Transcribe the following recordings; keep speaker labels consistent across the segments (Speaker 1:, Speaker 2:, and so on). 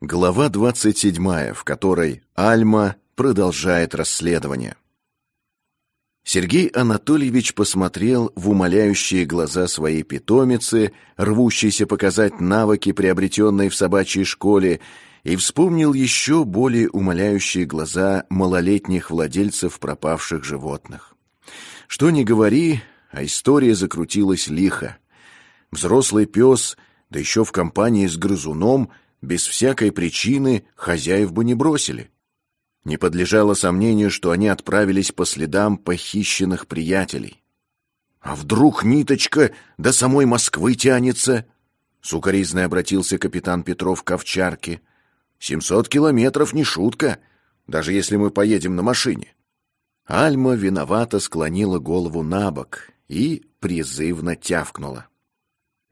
Speaker 1: Глава 27, в которой Альма продолжает расследование. Сергей Анатольевич посмотрел в умоляющие глаза своей питомицы, рвущейся показать навыки, приобретенные в собачьей школе, и вспомнил еще более умоляющие глаза малолетних владельцев пропавших животных. Что ни говори, а история закрутилась лихо. Взрослый пес, да еще в компании с грызуном — без всякой причины хозяев бы не бросили. Не подлежало сомнению, что они отправились по следам похищенных приятелей. «А вдруг ниточка до самой Москвы тянется?» Сукаризно обратился капитан Петров к овчарке. «Семьсот километров не шутка, даже если мы поедем на машине». Альма виновато склонила голову на бок и призывно тявкнула.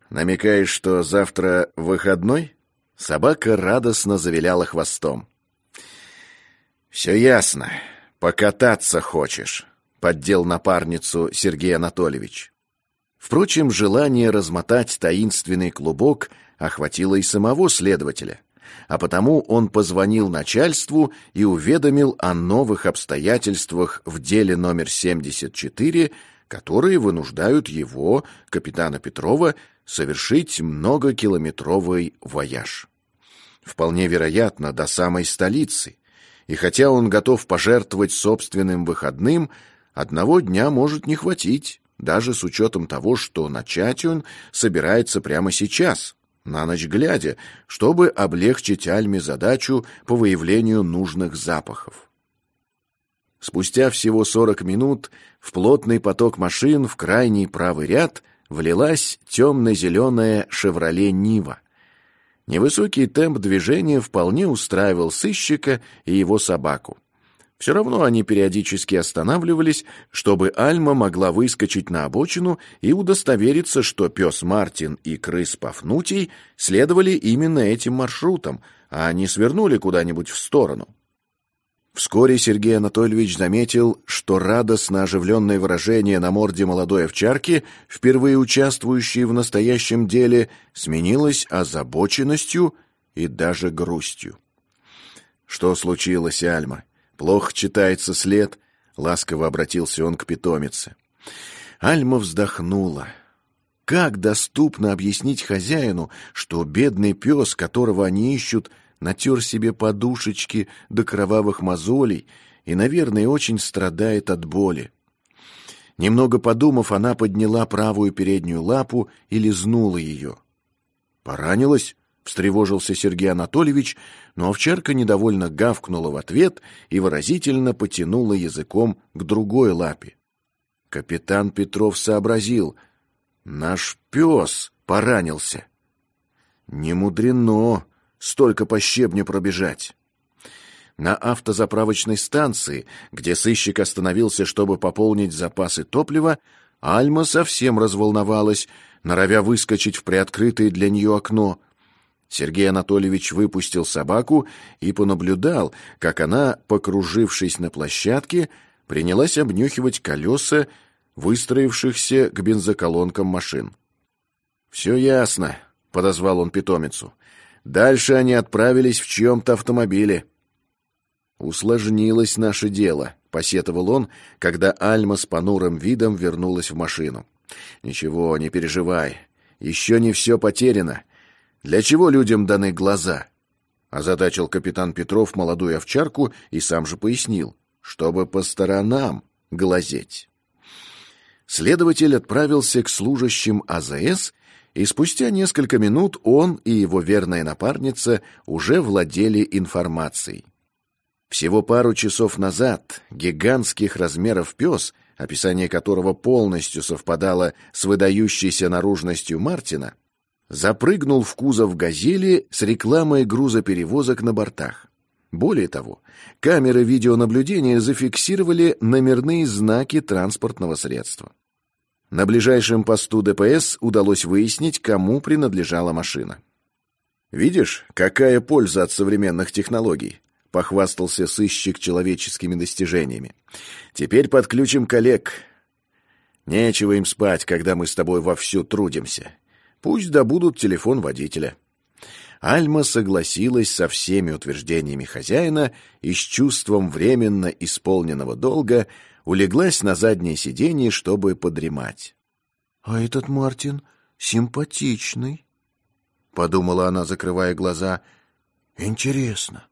Speaker 1: «Намекаешь, что завтра выходной?» Собака радостно завиляла хвостом. «Все ясно. Покататься хочешь», — поддел напарницу Сергей Анатольевич. Впрочем, желание размотать таинственный клубок охватило и самого следователя, а потому он позвонил начальству и уведомил о новых обстоятельствах в деле номер 74, которые вынуждают его, капитана Петрова, совершить многокилометровый вояж. Вполне вероятно, до самой столицы. И хотя он готов пожертвовать собственным выходным, одного дня может не хватить, даже с учетом того, что начать он собирается прямо сейчас, на ночь глядя, чтобы облегчить Альме задачу по выявлению нужных запахов. Спустя всего 40 минут в плотный поток машин в крайний правый ряд влилась темно-зеленая «Шевроле Нива». Невысокий темп движения вполне устраивал сыщика и его собаку. Все равно они периодически останавливались, чтобы Альма могла выскочить на обочину и удостовериться, что пес Мартин и крыс Пафнутий следовали именно этим маршрутом, а не свернули куда-нибудь в сторону. Вскоре Сергей Анатольевич заметил, что радостно оживленное выражение на морде молодой овчарки, впервые участвующей в настоящем деле, сменилось озабоченностью и даже грустью. «Что случилось, Альма? Плохо читается след?» — ласково обратился он к питомице. Альма вздохнула. Как доступно объяснить хозяину, что бедный пес, которого они ищут, — натер себе подушечки до кровавых мозолей и, наверное, очень страдает от боли. Немного подумав, она подняла правую переднюю лапу и лизнула ее. «Поранилась?» — встревожился Сергей Анатольевич, но овчарка недовольно гавкнула в ответ и выразительно потянула языком к другой лапе. Капитан Петров сообразил. «Наш пес поранился». «Не мудрено», столько по щебню пробежать. На автозаправочной станции, где сыщик остановился, чтобы пополнить запасы топлива, Альма совсем разволновалась, норовя выскочить в приоткрытое для нее окно. Сергей Анатольевич выпустил собаку и понаблюдал, как она, покружившись на площадке, принялась обнюхивать колеса, выстроившихся к бензоколонкам машин. «Все ясно», — подозвал он питомицу. Дальше они отправились в чьем-то автомобиле. «Усложнилось наше дело», — посетовал он, когда Альма с понурым видом вернулась в машину. «Ничего, не переживай. Еще не все потеряно. Для чего людям даны глаза?» Озадачил капитан Петров молодую овчарку и сам же пояснил, чтобы по сторонам глазеть. Следователь отправился к служащим АЗС и спустя несколько минут он и его верная напарница уже владели информацией. Всего пару часов назад гигантских размеров пес, описание которого полностью совпадало с выдающейся наружностью Мартина, запрыгнул в кузов «Газели» с рекламой грузоперевозок на бортах. Более того, камеры видеонаблюдения зафиксировали номерные знаки транспортного средства. На ближайшем посту ДПС удалось выяснить, кому принадлежала машина. «Видишь, какая польза от современных технологий?» — похвастался сыщик человеческими достижениями. «Теперь подключим коллег. Нечего им спать, когда мы с тобой вовсю трудимся. Пусть добудут телефон водителя. Альма согласилась со всеми утверждениями хозяина и с чувством временно исполненного долга улеглась на заднее сиденье, чтобы подремать.
Speaker 2: «А этот Мартин симпатичный», — подумала она, закрывая глаза. «Интересно,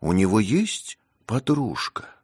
Speaker 2: у него есть подружка?»